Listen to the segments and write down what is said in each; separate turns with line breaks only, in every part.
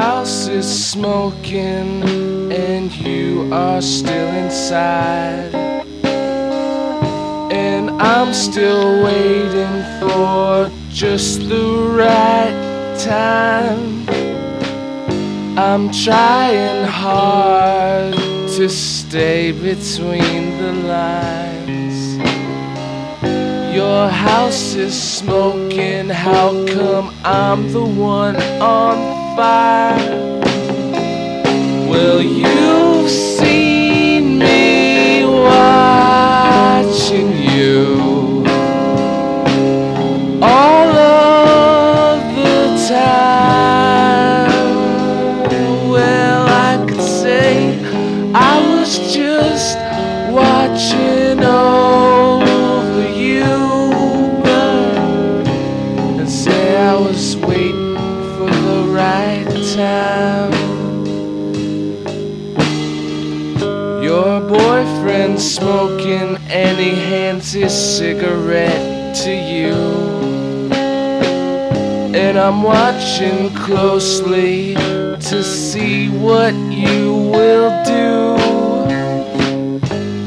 house is smoking and you are still inside. And I'm still waiting for just the right time. I'm trying hard to stay between the lines. Your house is smoking, how come I'm the one on fire? Well, you've seen Your boyfriend's smoking and he hands his cigarette to you. And I'm watching closely to see what you will do.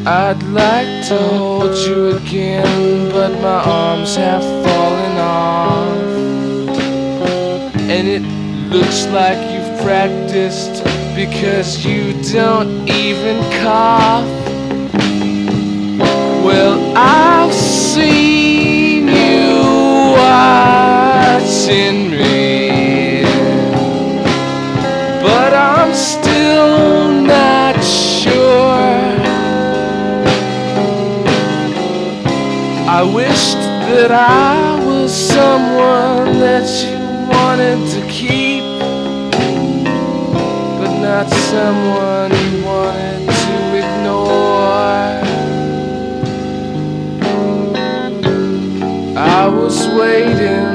I'd like to hold you again, but my arms have fallen off. And it looks like you've practiced because you don't even cough. Well, I've seen you watching me, but I'm still not sure. I wished that I was someone that you wanted to keep someone you wanted to ignore. I was waiting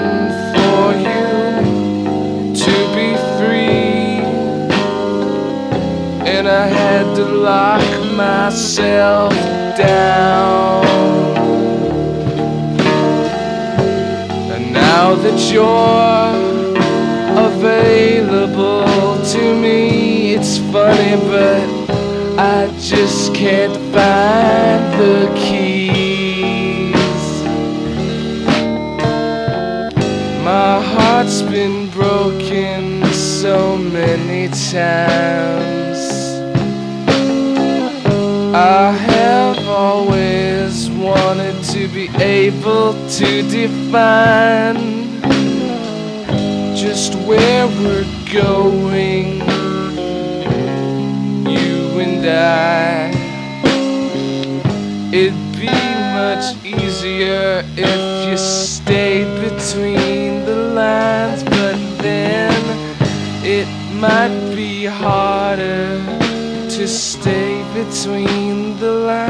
for you to be free, and I had to lock myself down. And now that you're funny, but I just can't find the keys. My heart's been broken so many times. I have always wanted to be able to define just where we're going, I. It'd be much easier if you stayed between the lines, but then it might be harder to stay between the lines.